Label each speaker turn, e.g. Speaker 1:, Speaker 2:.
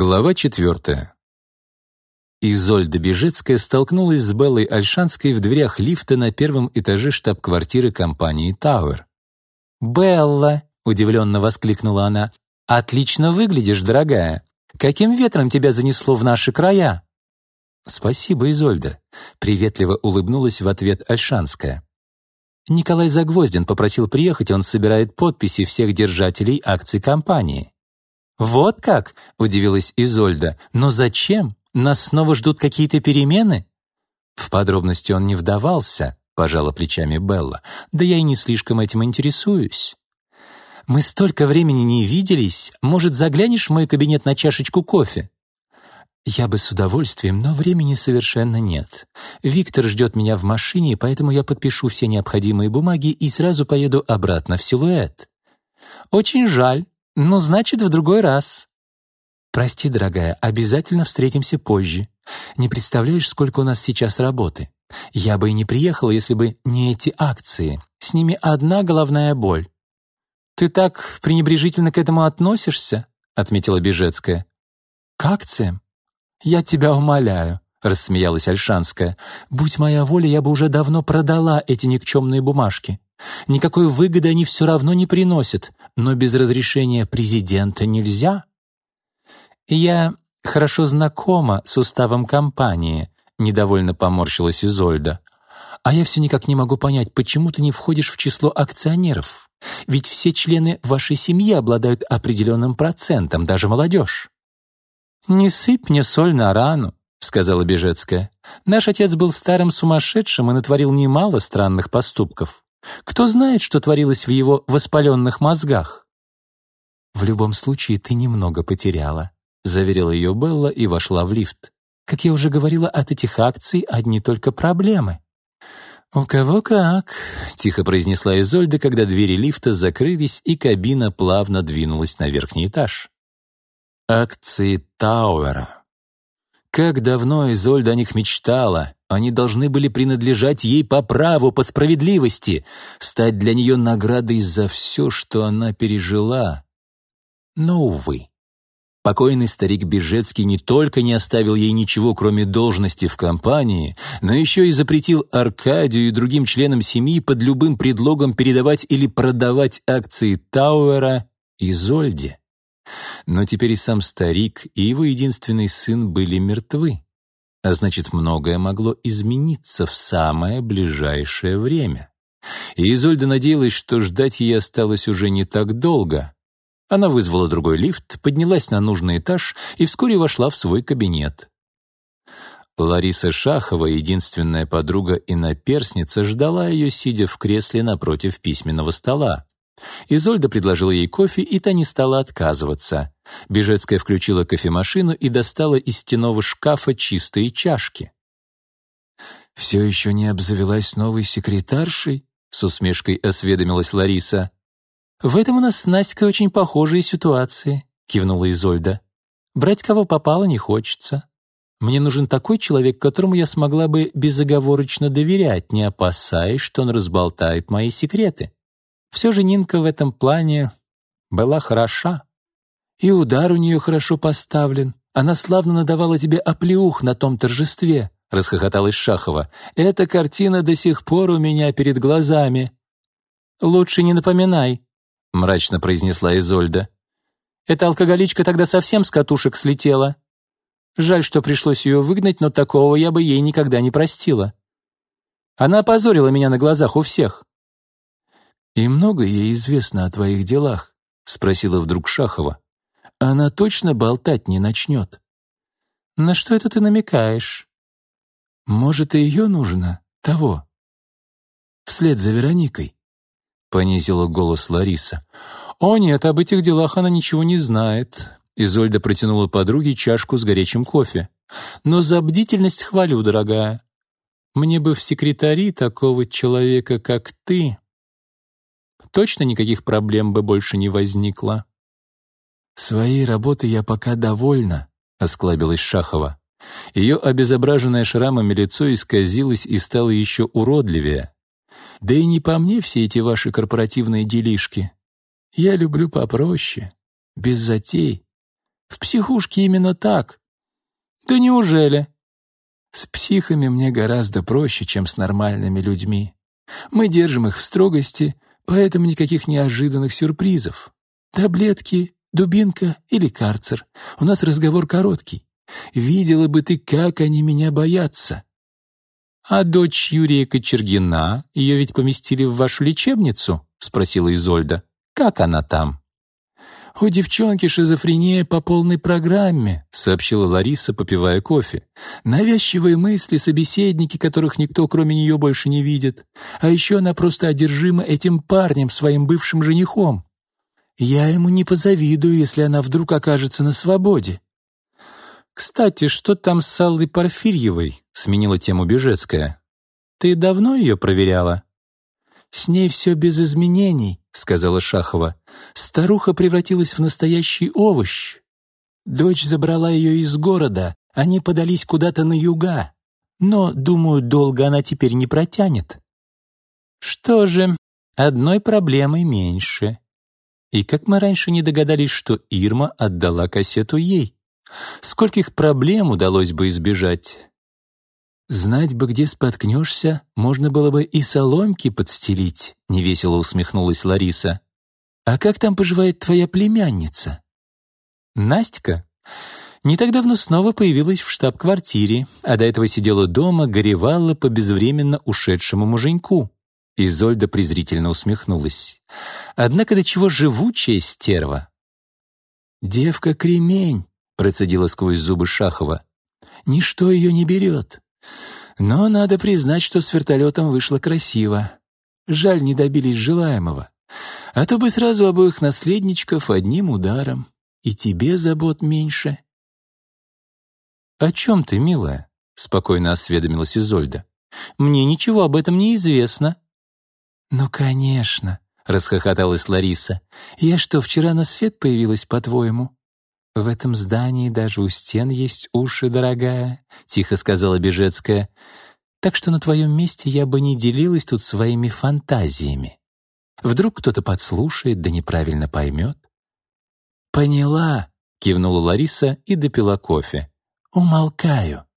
Speaker 1: Глава четвертая. Изольда Бежецкая столкнулась с Беллой Альшанской в дверях лифта на первом этаже штаб-квартиры компании «Тауэр».
Speaker 2: «Белла!» — удивленно воскликнула она. «Отлично выглядишь, дорогая. Каким ветром тебя занесло в наши края?»
Speaker 1: «Спасибо, Изольда», — приветливо улыбнулась в ответ Альшанская.
Speaker 2: Николай Загвоздин попросил приехать, он собирает подписи всех держателей акций компании. «Вот как?» — удивилась Изольда. «Но зачем? Нас снова ждут какие-то перемены?»
Speaker 1: В подробности он не вдавался, пожала плечами Белла. «Да я и не слишком этим интересуюсь».
Speaker 2: «Мы столько времени не виделись. Может, заглянешь в мой кабинет на чашечку кофе?»
Speaker 1: «Я бы с удовольствием, но времени совершенно нет. Виктор ждет меня в машине, поэтому я подпишу все необходимые бумаги и сразу поеду обратно в силуэт».
Speaker 2: «Очень жаль. «Ну, значит, в другой раз».
Speaker 1: «Прости, дорогая, обязательно встретимся позже. Не представляешь, сколько у нас сейчас работы. Я бы и не приехала, если бы не эти акции. С ними одна головная боль».
Speaker 2: «Ты так пренебрежительно к этому относишься?» — отметила Бежецкая.
Speaker 1: «К акциям? Я тебя умоляю», — рассмеялась Альшанская. «Будь моя воля, я бы уже давно продала эти никчемные бумажки. Никакой выгоды они все равно не приносят, но без разрешения президента нельзя.
Speaker 2: Я хорошо знакома с уставом компании, недовольно поморщилась Изольда.
Speaker 1: А я все никак не могу понять, почему ты не входишь в число акционеров? Ведь все члены вашей семьи обладают определенным процентом, даже молодежь.
Speaker 2: «Не сыпь мне соль на рану», — сказала Бежецкая. «Наш отец был старым сумасшедшим и натворил немало странных поступков. Кто знает, что творилось в его воспаленных мозгах?
Speaker 1: «В любом случае, ты немного потеряла», — заверила ее Белла и вошла в лифт. «Как я уже говорила, от этих акций одни только проблемы».
Speaker 2: «У кого как», — тихо произнесла Изольда, когда двери лифта закрылись, и кабина плавно двинулась на верхний этаж.
Speaker 1: Акции Тауэра. Как давно Изольда о них мечтала, они должны были принадлежать ей по праву, по справедливости, стать для нее наградой за все, что она пережила. Но, увы. Покойный старик Бежецкий не только не оставил ей ничего, кроме должности в компании, но еще и запретил Аркадию и другим членам семьи под любым предлогом передавать или продавать акции Тауэра и Зольде. Но теперь и сам старик, и его единственный сын были мертвы а значит, многое могло измениться в самое ближайшее время. И Изольда надеялась, что ждать ей осталось уже не так долго. Она вызвала другой лифт, поднялась на нужный этаж и вскоре вошла в свой кабинет. Лариса Шахова, единственная подруга и наперсница, ждала ее, сидя в кресле напротив письменного стола. Изольда предложила ей кофе, и та не стала отказываться. Бежецкая включила кофемашину и достала из стенового шкафа чистые чашки. «Все еще не обзавелась новой секретаршей?» — с усмешкой осведомилась Лариса.
Speaker 2: «В этом у нас с Настикой очень похожие ситуации», — кивнула Изольда. «Брать кого попало не хочется. Мне нужен такой человек, которому я смогла бы безоговорочно доверять, не опасаясь, что он разболтает мои секреты. Все же Нинка в этом плане была хороша. И удар у нее хорошо поставлен. Она славно надавала тебе оплеух на том торжестве, — расхохоталась Шахова. «Эта картина до сих пор у меня перед глазами». «Лучше не напоминай», — мрачно произнесла Изольда. «Эта алкоголичка тогда совсем с катушек слетела. Жаль, что пришлось ее выгнать, но такого я бы ей никогда не простила. Она опозорила меня на глазах у всех.
Speaker 1: «И много ей известно о твоих делах?» — спросила вдруг Шахова. «Она точно болтать не начнет?»
Speaker 2: «На что это ты намекаешь?»
Speaker 1: «Может, и ее нужно? Того?» «Вслед за Вероникой?» — понизила голос Лариса.
Speaker 2: «О нет, об этих делах она ничего не знает». Изольда протянула подруге чашку с горячим кофе. «Но за бдительность хвалю, дорогая. Мне бы в секретари такого человека, как ты, точно никаких проблем бы больше не возникло.
Speaker 1: «Своей работой я пока довольна», — осклабилась Шахова. Ее обезображенное шрамами лицо исказилось и стало еще уродливее. «Да и не по мне все эти ваши корпоративные делишки. Я люблю попроще, без затей.
Speaker 2: В психушке именно так». «Да неужели?» «С психами мне гораздо проще, чем с нормальными людьми. Мы держим их в строгости, поэтому никаких неожиданных сюрпризов. Таблетки, дубинка или карцер. У нас разговор короткий. Видела бы ты, как они меня боятся. «А дочь Юрия Кочергина, ее ведь поместили в вашу лечебницу?» — спросила Изольда. «Как она там?» «У девчонки шизофрения по полной программе», — сообщила Лариса, попивая кофе. «Навязчивые мысли, собеседники, которых никто кроме нее больше не видит. А еще она просто одержима этим парнем, своим бывшим женихом. Я ему не позавидую, если она вдруг окажется на свободе». «Кстати, что там с Аллой Порфирьевой?» — сменила тему Бежецкая. «Ты давно ее проверяла?» «С ней все без изменений», — сказала Шахова. «Старуха превратилась в настоящий овощ. Дочь забрала ее из города, они подались куда-то на юга. Но, думаю, долго она теперь не протянет». «Что же, одной проблемой меньше. И как мы раньше не догадались, что Ирма отдала кассету ей?» Скольких проблем удалось бы избежать? «Знать бы, где споткнешься, можно было бы и соломки подстелить», — невесело усмехнулась Лариса. «А как там поживает твоя племянница?» «Настя?» Не так давно снова появилась в штаб-квартире, а до этого сидела дома, горевала по безвременно ушедшему муженьку. Изольда презрительно усмехнулась. Однако до чего живучая стерва. «Девка-кремень», процедила сквозь зубы Шахова. «Ничто ее не берет. Но надо признать, что с вертолетом вышло красиво. Жаль, не добились желаемого. А то бы сразу обоих наследничков одним ударом. И тебе забот меньше». «О чем ты, милая?» — спокойно осведомилась Изольда. «Мне ничего об этом не известно». «Ну, конечно», — расхохоталась Лариса. «Я что, вчера на свет появилась, по-твоему?» «В этом здании даже у стен есть уши, дорогая», — тихо сказала Бежецкая. «Так что на твоем месте я бы не делилась тут своими фантазиями. Вдруг кто-то подслушает, да неправильно поймет». «Поняла», — кивнула Лариса и допила кофе. «Умолкаю».